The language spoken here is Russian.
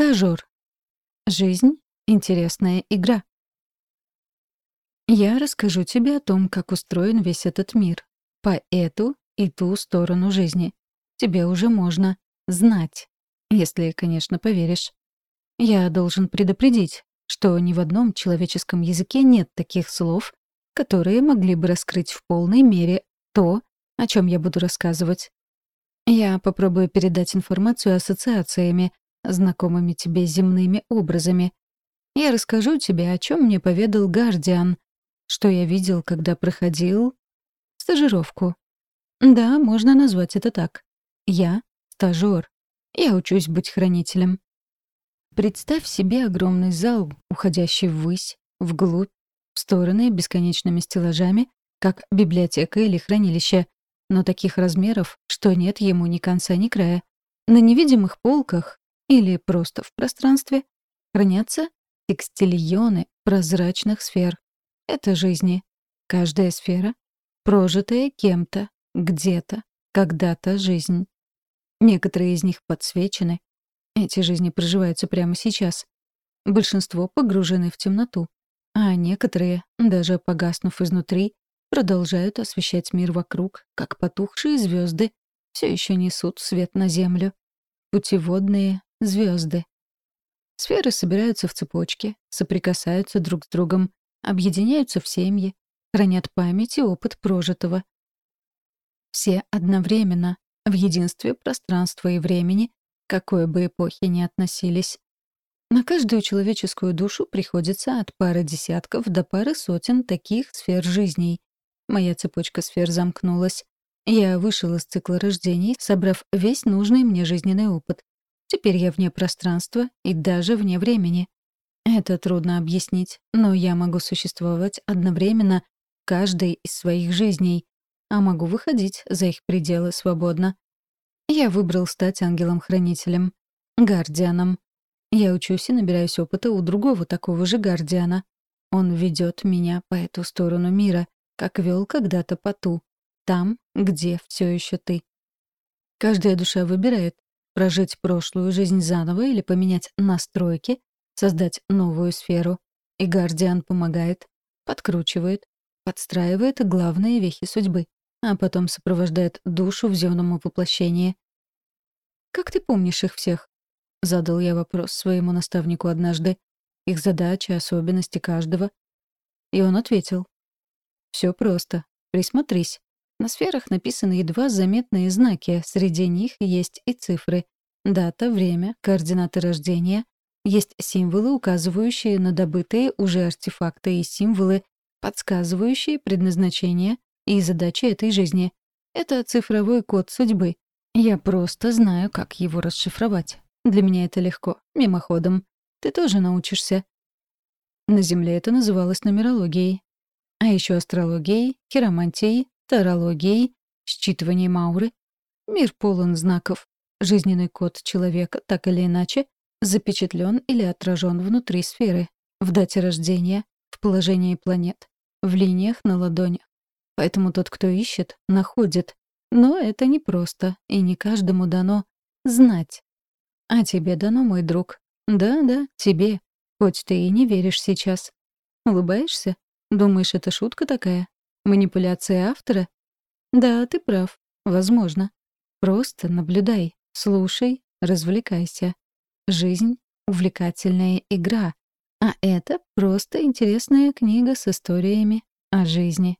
Стажёр. Жизнь — интересная игра. Я расскажу тебе о том, как устроен весь этот мир. По эту и ту сторону жизни. Тебе уже можно знать. Если, конечно, поверишь. Я должен предупредить, что ни в одном человеческом языке нет таких слов, которые могли бы раскрыть в полной мере то, о чем я буду рассказывать. Я попробую передать информацию ассоциациями, знакомыми тебе земными образами. Я расскажу тебе, о чем мне поведал Гардиан, что я видел, когда проходил стажировку. Да, можно назвать это так. Я — стажёр. Я учусь быть хранителем. Представь себе огромный зал, уходящий ввысь, вглубь, в стороны бесконечными стеллажами, как библиотека или хранилище, но таких размеров, что нет ему ни конца, ни края. На невидимых полках или просто в пространстве хранятся текстильоны прозрачных сфер. Это жизни. Каждая сфера — прожитая кем-то, где-то, когда-то жизнь. Некоторые из них подсвечены. Эти жизни проживаются прямо сейчас. Большинство погружены в темноту, а некоторые, даже погаснув изнутри, продолжают освещать мир вокруг, как потухшие звезды все еще несут свет на Землю. Путеводные звезды. Сферы собираются в цепочки, соприкасаются друг с другом, объединяются в семьи, хранят память и опыт прожитого. Все одновременно, в единстве пространства и времени, какой бы эпохи ни относились. На каждую человеческую душу приходится от пары десятков до пары сотен таких сфер жизней. Моя цепочка сфер замкнулась. Я вышел из цикла рождений, собрав весь нужный мне жизненный опыт. Теперь я вне пространства и даже вне времени. Это трудно объяснить, но я могу существовать одновременно каждой из своих жизней, а могу выходить за их пределы свободно. Я выбрал стать ангелом-хранителем, гардианом. Я учусь и набираюсь опыта у другого такого же гардиана. Он ведет меня по эту сторону мира, как вел когда-то по ту, там, где все еще ты. Каждая душа выбирает, прожить прошлую жизнь заново или поменять настройки, создать новую сферу. И Гардиан помогает, подкручивает, подстраивает главные вехи судьбы а потом сопровождает душу в земном воплощении. «Как ты помнишь их всех?» — задал я вопрос своему наставнику однажды. Их задачи, особенности каждого. И он ответил. «Все просто. Присмотрись. На сферах написаны едва заметные знаки, среди них есть и цифры. Дата, время, координаты рождения. Есть символы, указывающие на добытые уже артефакты и символы, подсказывающие предназначение и задачи этой жизни. Это цифровой код судьбы. Я просто знаю, как его расшифровать. Для меня это легко, мимоходом. Ты тоже научишься. На Земле это называлось нумерологией. А еще астрологией, хиромантией, тарологией, считыванием ауры. Мир полон знаков. Жизненный код человека, так или иначе, запечатлен или отражен внутри сферы, в дате рождения, в положении планет, в линиях на ладонях. Поэтому тот, кто ищет, находит. Но это непросто, и не каждому дано знать. А тебе дано, мой друг. Да-да, тебе. Хоть ты и не веришь сейчас. Улыбаешься? Думаешь, это шутка такая? Манипуляция автора? Да, ты прав. Возможно. Просто наблюдай, слушай, развлекайся. Жизнь — увлекательная игра. А это просто интересная книга с историями о жизни.